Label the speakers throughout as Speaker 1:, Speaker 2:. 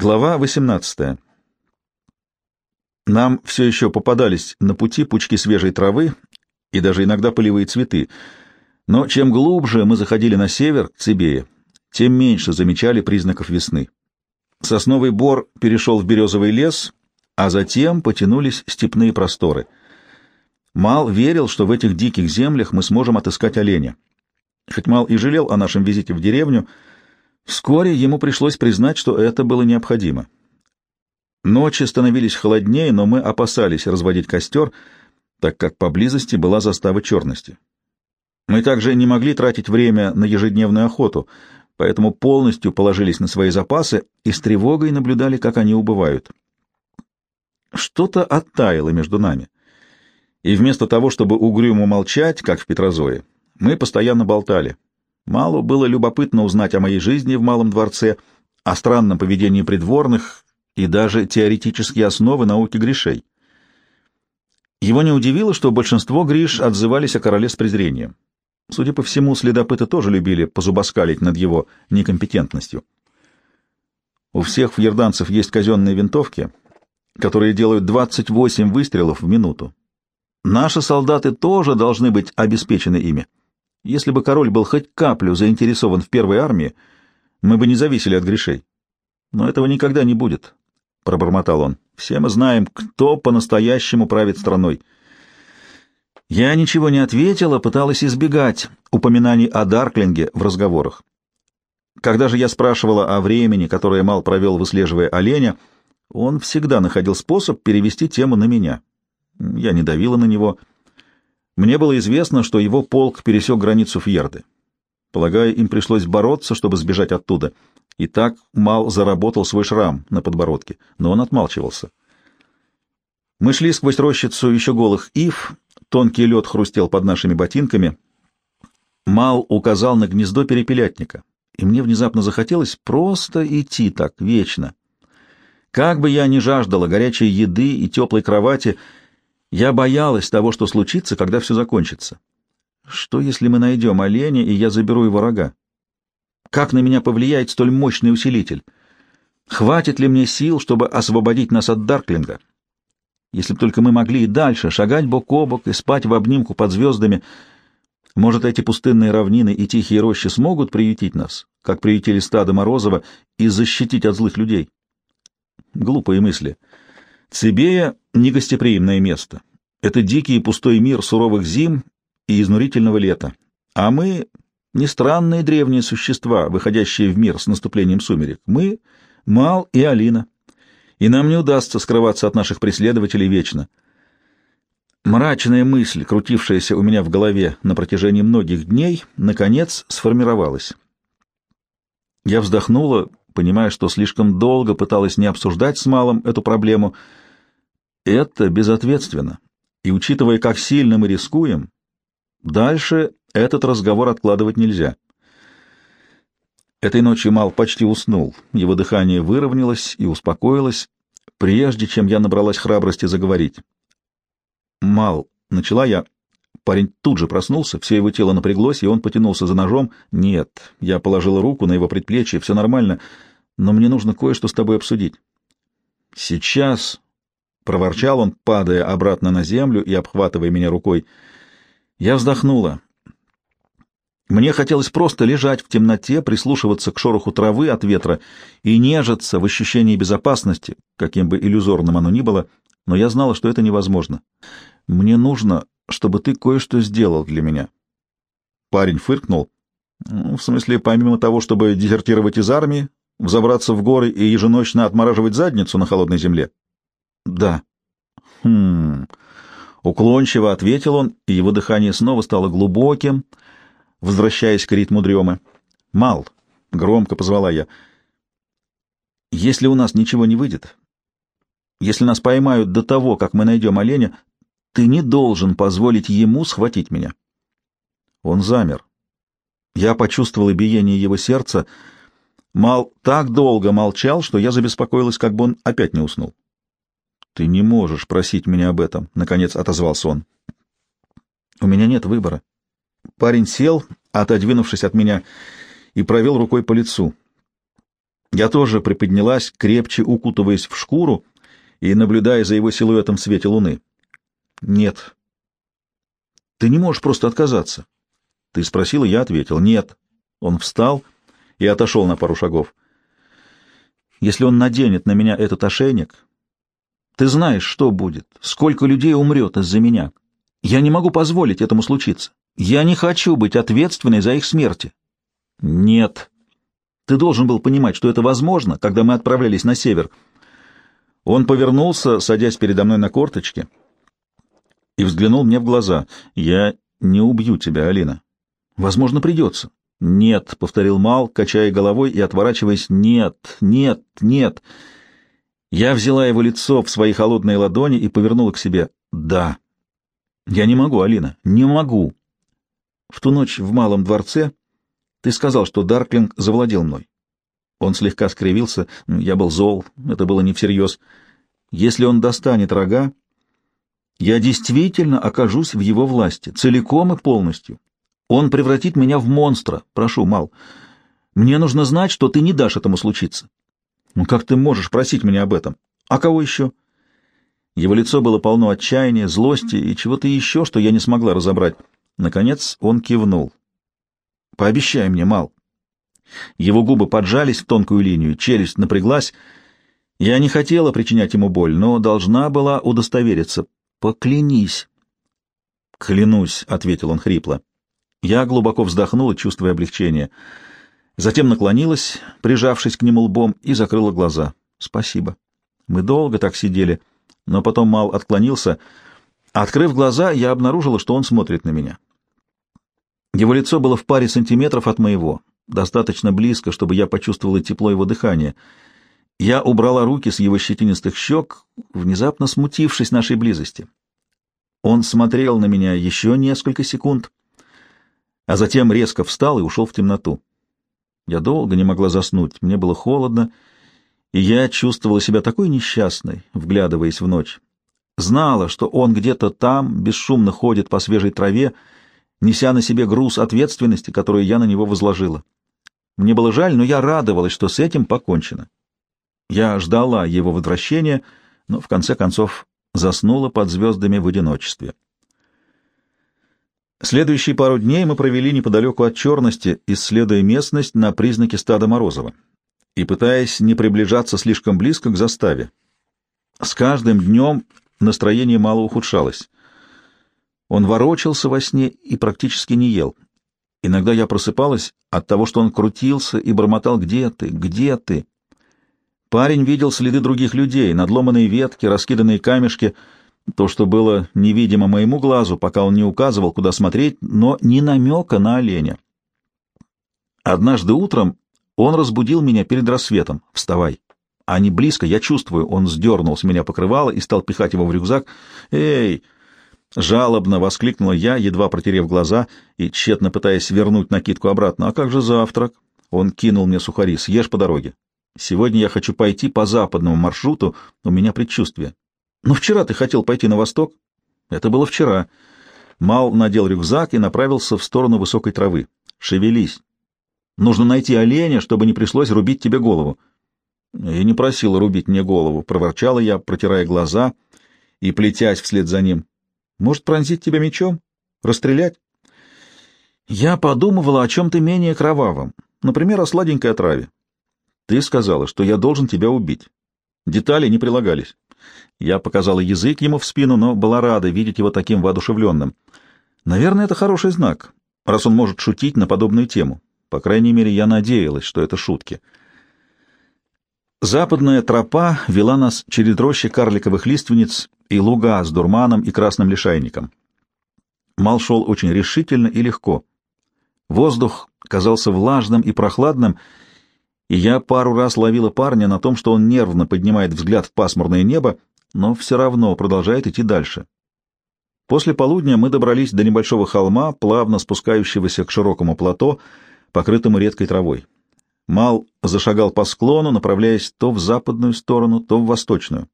Speaker 1: Глава 18. Нам все еще попадались на пути пучки свежей травы и даже иногда полевые цветы, но чем глубже мы заходили на север, к Цибее, тем меньше замечали признаков весны. Сосновый бор перешел в березовый лес, а затем потянулись степные просторы. Мал верил, что в этих диких землях мы сможем отыскать оленя. Хоть Мал и жалел о нашем визите в деревню, Вскоре ему пришлось признать, что это было необходимо. Ночи становились холоднее, но мы опасались разводить костер, так как поблизости была застава черности. Мы также не могли тратить время на ежедневную охоту, поэтому полностью положились на свои запасы и с тревогой наблюдали, как они убывают. Что-то оттаяло между нами, и вместо того, чтобы угрюмо молчать, как в Петрозое, мы постоянно болтали — Малу было любопытно узнать о моей жизни в Малом дворце, о странном поведении придворных и даже теоретические основы науки грешей. Его не удивило, что большинство гриш отзывались о короле с презрением. Судя по всему, следопыты тоже любили позубоскалить над его некомпетентностью. У всех фьерданцев есть казенные винтовки, которые делают 28 выстрелов в минуту. Наши солдаты тоже должны быть обеспечены ими. Если бы король был хоть каплю заинтересован в первой армии, мы бы не зависели от грешей. Но этого никогда не будет, — пробормотал он. Все мы знаем, кто по-настоящему правит страной. Я ничего не ответила, пыталась избегать упоминаний о Дарклинге в разговорах. Когда же я спрашивала о времени, которое Мал провел, выслеживая оленя, он всегда находил способ перевести тему на меня. Я не давила на него, — мне было известно, что его полк пересек границу Фьерды. Полагаю, им пришлось бороться, чтобы сбежать оттуда. И так Мал заработал свой шрам на подбородке, но он отмалчивался. Мы шли сквозь рощицу еще голых ив, тонкий лед хрустел под нашими ботинками. Мал указал на гнездо перепелятника, и мне внезапно захотелось просто идти так, вечно. Как бы я ни жаждала горячей еды и теплой кровати — я боялась того, что случится, когда все закончится. Что, если мы найдем оленя, и я заберу его рога? Как на меня повлияет столь мощный усилитель? Хватит ли мне сил, чтобы освободить нас от Дарклинга? Если бы только мы могли и дальше шагать бок о бок и спать в обнимку под звездами, может, эти пустынные равнины и тихие рощи смогут приютить нас, как приютили стадо Морозова, и защитить от злых людей? Глупые мысли. Цибея — негостеприимное место. Это дикий и пустой мир суровых зим и изнурительного лета. А мы — не странные древние существа, выходящие в мир с наступлением сумерек. Мы — Мал и Алина. И нам не удастся скрываться от наших преследователей вечно. Мрачная мысль, крутившаяся у меня в голове на протяжении многих дней, наконец сформировалась. Я вздохнула, понимая, что слишком долго пыталась не обсуждать с Малом эту проблему. Это безответственно. И учитывая, как сильно мы рискуем, дальше этот разговор откладывать нельзя. Этой ночью Мал почти уснул. Его дыхание выровнялось и успокоилось, прежде чем я набралась храбрости заговорить. «Мал», — начала я. Парень тут же проснулся, все его тело напряглось, и он потянулся за ножом. «Нет», — я положила руку на его предплечье, «все нормально но мне нужно кое-что с тобой обсудить. Сейчас, — проворчал он, падая обратно на землю и обхватывая меня рукой, — я вздохнула. Мне хотелось просто лежать в темноте, прислушиваться к шороху травы от ветра и нежиться в ощущении безопасности, каким бы иллюзорным оно ни было, но я знала, что это невозможно. Мне нужно, чтобы ты кое-что сделал для меня. Парень фыркнул. Ну, в смысле, помимо того, чтобы дезертировать из армии, Взобраться в горы и еженочно отмораживать задницу на холодной земле? Да. Хм. Уклончиво ответил он, и его дыхание снова стало глубоким, возвращаясь к ритму дремы. Мал, громко позвала я. Если у нас ничего не выйдет, если нас поймают до того, как мы найдем оленя, ты не должен позволить ему схватить меня. Он замер. Я почувствовала биение его сердца, — Мал так долго молчал, что я забеспокоилась, как бы он опять не уснул. «Ты не можешь просить меня об этом», — наконец отозвался он. «У меня нет выбора». Парень сел, отодвинувшись от меня, и провел рукой по лицу. Я тоже приподнялась, крепче укутываясь в шкуру и наблюдая за его силуэтом в свете луны. «Нет». «Ты не можешь просто отказаться». «Ты спросила, я ответил. Нет». Он встал и отошел на пару шагов. «Если он наденет на меня этот ошейник, ты знаешь, что будет, сколько людей умрет из-за меня. Я не могу позволить этому случиться. Я не хочу быть ответственной за их смерти». «Нет», ты должен был понимать, что это возможно, когда мы отправлялись на север. Он повернулся, садясь передо мной на корточки, и взглянул мне в глаза. «Я не убью тебя, Алина. Возможно, придется». «Нет», — повторил Мал, качая головой и отворачиваясь. «Нет, нет, нет». Я взяла его лицо в свои холодные ладони и повернула к себе. «Да». «Я не могу, Алина, не могу». В ту ночь в Малом дворце ты сказал, что Дарклинг завладел мной. Он слегка скривился. Я был зол, это было не всерьез. Если он достанет рога, я действительно окажусь в его власти, целиком и полностью. Он превратит меня в монстра. Прошу, Мал, мне нужно знать, что ты не дашь этому случиться. Ну как ты можешь просить меня об этом? А кого еще? Его лицо было полно отчаяния, злости и чего-то еще, что я не смогла разобрать. Наконец он кивнул. Пообещай мне, Мал. Его губы поджались в тонкую линию, челюсть напряглась. Я не хотела причинять ему боль, но должна была удостовериться. Поклянись. Клянусь, — ответил он хрипло. Я глубоко вздохнула, чувствуя облегчение. Затем наклонилась, прижавшись к нему лбом, и закрыла глаза. Спасибо. Мы долго так сидели, но потом Мал отклонился. Открыв глаза, я обнаружила, что он смотрит на меня. Его лицо было в паре сантиметров от моего, достаточно близко, чтобы я почувствовала тепло его дыхания. Я убрала руки с его щетинистых щек, внезапно смутившись нашей близости. Он смотрел на меня еще несколько секунд, а затем резко встал и ушел в темноту. Я долго не могла заснуть, мне было холодно, и я чувствовала себя такой несчастной, вглядываясь в ночь. Знала, что он где-то там бесшумно ходит по свежей траве, неся на себе груз ответственности, которую я на него возложила. Мне было жаль, но я радовалась, что с этим покончено. Я ждала его возвращения, но в конце концов заснула под звездами в одиночестве. Следующие пару дней мы провели неподалеку от Черности, исследуя местность на признаки стада Морозова и пытаясь не приближаться слишком близко к заставе. С каждым днем настроение мало ухудшалось. Он ворочался во сне и практически не ел. Иногда я просыпалась от того, что он крутился и бормотал «Где ты? Где ты?». Парень видел следы других людей, надломанные ветки, раскиданные камешки, то, что было невидимо моему глазу, пока он не указывал, куда смотреть, но ни намека на оленя. Однажды утром он разбудил меня перед рассветом. «Вставай!» Они близко, я чувствую. Он сдернул с меня покрывало и стал пихать его в рюкзак. «Эй!» Жалобно воскликнула я, едва протерев глаза и тщетно пытаясь вернуть накидку обратно. «А как же завтрак?» Он кинул мне сухари. «Съешь по дороге. Сегодня я хочу пойти по западному маршруту, у меня предчувствие». «Но вчера ты хотел пойти на восток?» «Это было вчера». Мал надел рюкзак и направился в сторону высокой травы. «Шевелись. Нужно найти оленя, чтобы не пришлось рубить тебе голову». «Я не просил рубить мне голову», — проворчала я, протирая глаза и плетясь вслед за ним. Может, пронзить тебя мечом? Расстрелять? Я подумывала о чем-то менее кровавом, например, о сладенькой отраве. Ты сказала, что я должен тебя убить. Детали не прилагались. Я показала язык ему в спину, но была рада видеть его таким воодушевленным. Наверное, это хороший знак, раз он может шутить на подобную тему. По крайней мере, я надеялась, что это шутки. Западная тропа вела нас через рощи карликовых лиственниц и луга с дурманом и красным лишайником. Мал шел очень решительно и легко. Воздух казался влажным и прохладным, и я пару раз ловила парня на том, что он нервно поднимает взгляд в пасмурное небо, но все равно продолжает идти дальше. После полудня мы добрались до небольшого холма, плавно спускающегося к широкому плато, покрытому редкой травой. Мал зашагал по склону, направляясь то в западную сторону, то в восточную.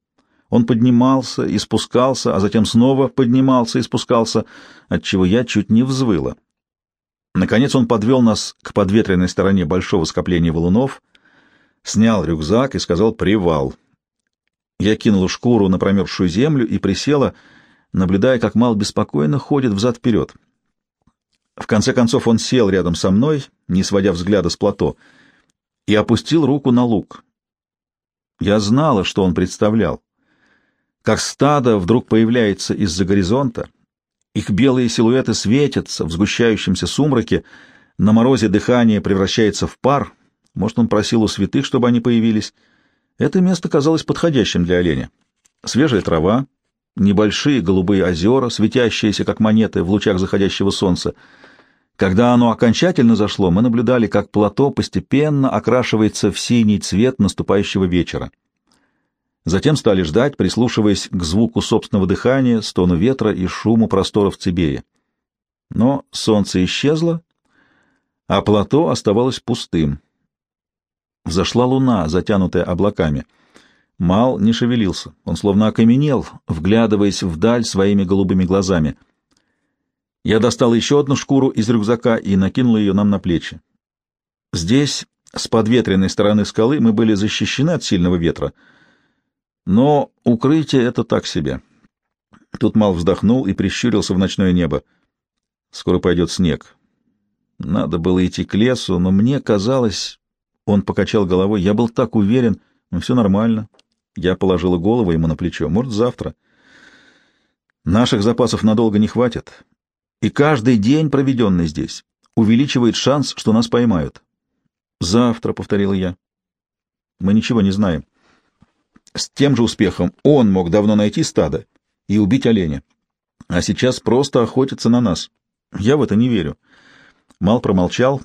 Speaker 1: Он поднимался и спускался, а затем снова поднимался и спускался, отчего я чуть не взвыла. Наконец он подвел нас к подветренной стороне большого скопления валунов. снял рюкзак и сказал «привал». Я кинула шкуру на промерзшую землю и присела, наблюдая, как Мал беспокойно ходит взад-вперед. В конце концов он сел рядом со мной, не сводя взгляда с плато, и опустил руку на лук. Я знала, что он представлял. Как стадо вдруг появляется из-за горизонта, их белые силуэты светятся в сгущающемся сумраке, на морозе дыхание превращается в пар. Может, он просил у святых, чтобы они появились. Это место казалось подходящим для оленя. Свежая трава, небольшие голубые озера, светящиеся, как монеты, в лучах заходящего солнца. Когда оно окончательно зашло, мы наблюдали, как плато постепенно окрашивается в синий цвет наступающего вечера. Затем стали ждать, прислушиваясь к звуку собственного дыхания, стону ветра и шуму просторов Цибея. Но солнце исчезло, а плато оставалось пустым. Взошла луна, затянутая облаками. Мал не шевелился, он словно окаменел, вглядываясь вдаль своими голубыми глазами. Я достал еще одну шкуру из рюкзака и накинул ее нам на плечи. Здесь, с подветренной стороны скалы, мы были защищены от сильного ветра, но укрытие — это так себе. Тут Мал вздохнул и прищурился в ночное небо. Скоро пойдет снег. Надо было идти к лесу, но мне казалось... Он покачал головой. Я был так уверен. Ну, все нормально. Я положила голову ему на плечо. Может, завтра. Наших запасов надолго не хватит. И каждый день, проведенный здесь, увеличивает шанс, что нас поймают. Завтра, — повторил я. Мы ничего не знаем. С тем же успехом он мог давно найти стадо и убить оленя. А сейчас просто охотится на нас. Я в это не верю. Мал промолчал.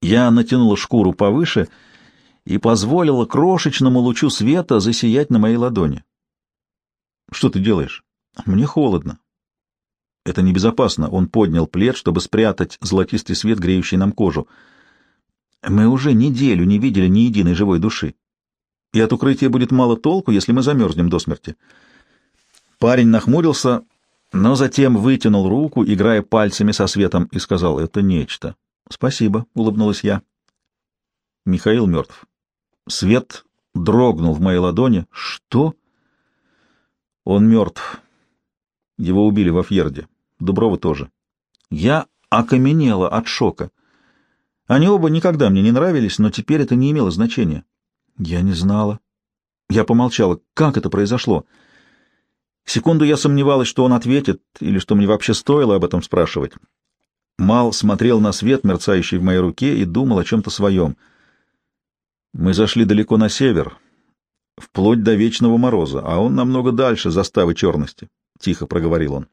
Speaker 1: Я натянула шкуру повыше и позволила крошечному лучу света засиять на моей ладони. «Что ты делаешь?» «Мне холодно». «Это небезопасно». Он поднял плед, чтобы спрятать золотистый свет, греющий нам кожу. «Мы уже неделю не видели ни единой живой души, и от укрытия будет мало толку, если мы замерзнем до смерти». Парень нахмурился, но затем вытянул руку, играя пальцами со светом, и сказал «Это нечто». «Спасибо», — улыбнулась я. Михаил мертв. Свет дрогнул в моей ладони. «Что?» «Он мертв. Его убили во Фьерде. Дуброва тоже». Я окаменела от шока. Они оба никогда мне не нравились, но теперь это не имело значения. Я не знала. Я помолчала. Как это произошло?» Секунду я сомневалась, что он ответит, или что мне вообще стоило об этом спрашивать. Мал смотрел на свет, мерцающий в моей руке, и думал о чем-то своем. Мы зашли далеко на север, вплоть до вечного мороза, а он намного дальше заставы черности, — тихо проговорил он.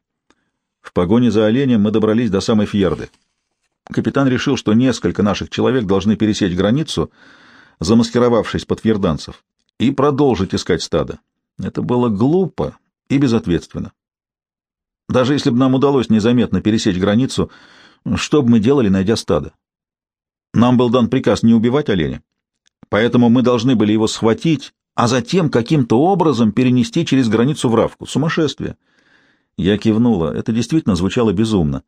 Speaker 1: В погоне за оленем мы добрались до самой Фьерды. Капитан решил, что несколько наших человек должны пересечь границу, замаскировавшись под фьерданцев, и продолжить искать стадо. Это было глупо, и безответственно. Даже если бы нам удалось незаметно пересечь границу, что бы мы делали, найдя стадо? Нам был дан приказ не убивать оленя, поэтому мы должны были его схватить, а затем каким-то образом перенести через границу в Равку. Сумасшествие! Я кивнула. Это действительно звучало безумно.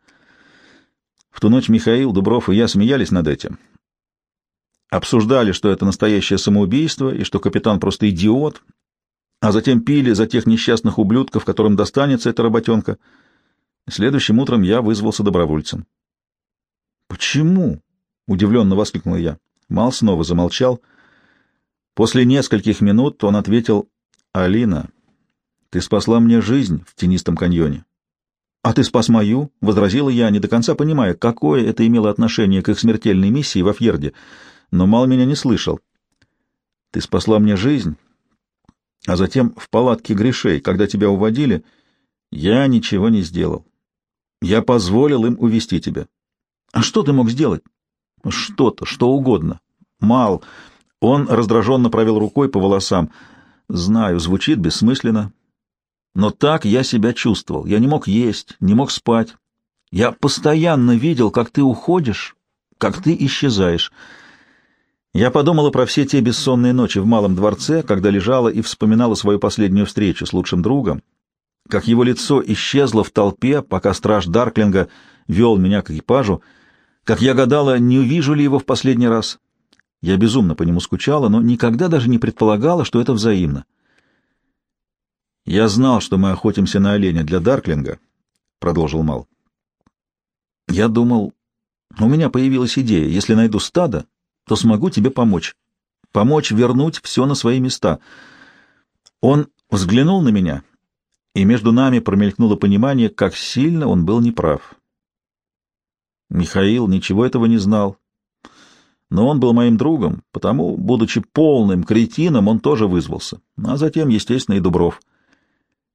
Speaker 1: В ту ночь Михаил, Дубров и я смеялись над этим. Обсуждали, что это настоящее самоубийство и что капитан просто идиот, а затем пили за тех несчастных ублюдков, которым достанется эта работенка. Следующим утром я вызвался добровольцем. «Почему?» — удивленно воскликнул я. Мал снова замолчал. После нескольких минут он ответил, «Алина, ты спасла мне жизнь в тенистом каньоне». «А ты спас мою?» — возразила я, не до конца понимая, какое это имело отношение к их смертельной миссии во Фьерде, но Мал меня не слышал. «Ты спасла мне жизнь, а затем в палатке грешей, когда тебя уводили, я ничего не сделал. Я позволил им увести тебя. А что ты мог сделать? Что-то, что угодно. Мал. Он раздраженно провел рукой по волосам. Знаю, звучит бессмысленно. Но так я себя чувствовал. Я не мог есть, не мог спать. Я постоянно видел, как ты уходишь, как ты исчезаешь. Я подумала про все те бессонные ночи в Малом дворце, когда лежала и вспоминала свою последнюю встречу с лучшим другом, как его лицо исчезло в толпе, пока страж Дарклинга вел меня к экипажу, как я гадала, не увижу ли его в последний раз. Я безумно по нему скучала, но никогда даже не предполагала, что это взаимно. «Я знал, что мы охотимся на оленя для Дарклинга», — продолжил Мал. «Я думал, у меня появилась идея, если найду стадо, то смогу тебе помочь. Помочь вернуть все на свои места». Он взглянул на меня, и между нами промелькнуло понимание, как сильно он был неправ. Михаил ничего этого не знал, но он был моим другом, потому, будучи полным кретином, он тоже вызвался, а затем, естественно, и Дубров.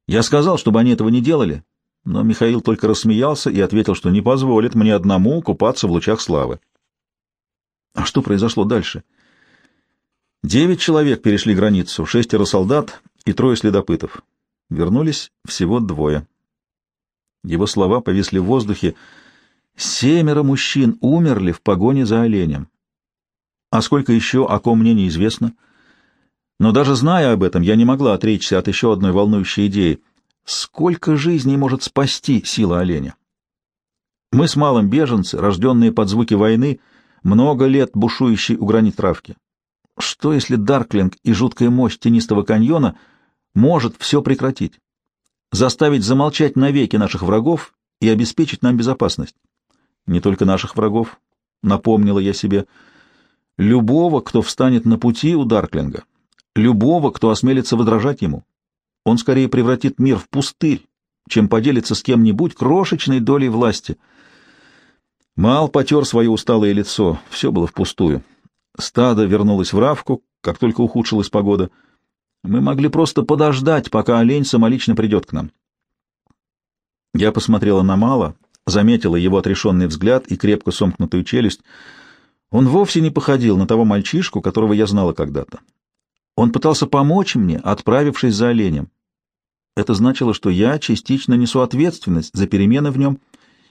Speaker 1: Я сказал, чтобы они этого не делали, но Михаил только рассмеялся и ответил, что не позволит мне одному купаться в лучах славы. А что произошло дальше? Девять человек перешли границу, шестеро солдат и трое следопытов. Вернулись всего двое. Его слова повисли в воздухе. Семеро мужчин умерли в погоне за оленем. А сколько еще, о ком мне неизвестно. Но даже зная об этом, я не могла отречься от еще одной волнующей идеи. Сколько жизней может спасти сила оленя? Мы с малым беженцы, рожденные под звуки войны, много лет бушующие у границ травки. Что, если Дарклинг и жуткая мощь тенистого каньона может все прекратить? Заставить замолчать навеки наших врагов и обеспечить нам безопасность? Не только наших врагов, напомнила я себе, — любого, кто встанет на пути у Дарклинга, любого, кто осмелится выдражать ему. Он скорее превратит мир в пустырь, чем поделится с кем-нибудь крошечной долей власти. Мал потер свое усталое лицо, все было впустую. Стадо вернулось в Равку, как только ухудшилась погода. Мы могли просто подождать, пока олень самолично придет к нам. Я посмотрела на Мала, заметила его отрешенный взгляд и крепко сомкнутую челюсть — он вовсе не походил на того мальчишку, которого я знала когда-то. Он пытался помочь мне, отправившись за оленем. Это значило, что я частично несу ответственность за перемены в нем,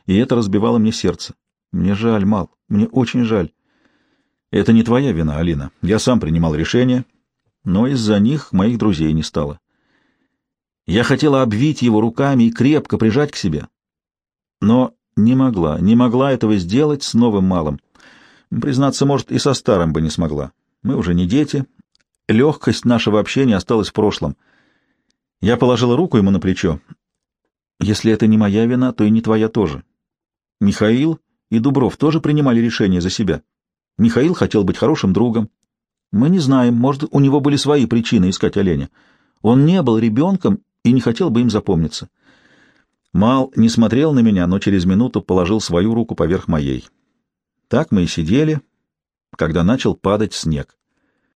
Speaker 1: и это разбивало мне сердце. Мне жаль, Мал, мне очень жаль. Это не твоя вина, Алина. Я сам принимал решение, но из-за них моих друзей не стало. Я хотела обвить его руками и крепко прижать к себе, но не могла, не могла этого сделать с новым малым. Признаться, может, и со старым бы не смогла. Мы уже не дети. Легкость нашего общения осталась в прошлом. Я положила руку ему на плечо. Если это не моя вина, то и не твоя тоже. Михаил и Дубров тоже принимали решение за себя. Михаил хотел быть хорошим другом. Мы не знаем, может, у него были свои причины искать оленя. Он не был ребенком и не хотел бы им запомниться. Мал не смотрел на меня, но через минуту положил свою руку поверх моей. Так мы и сидели, когда начал падать снег.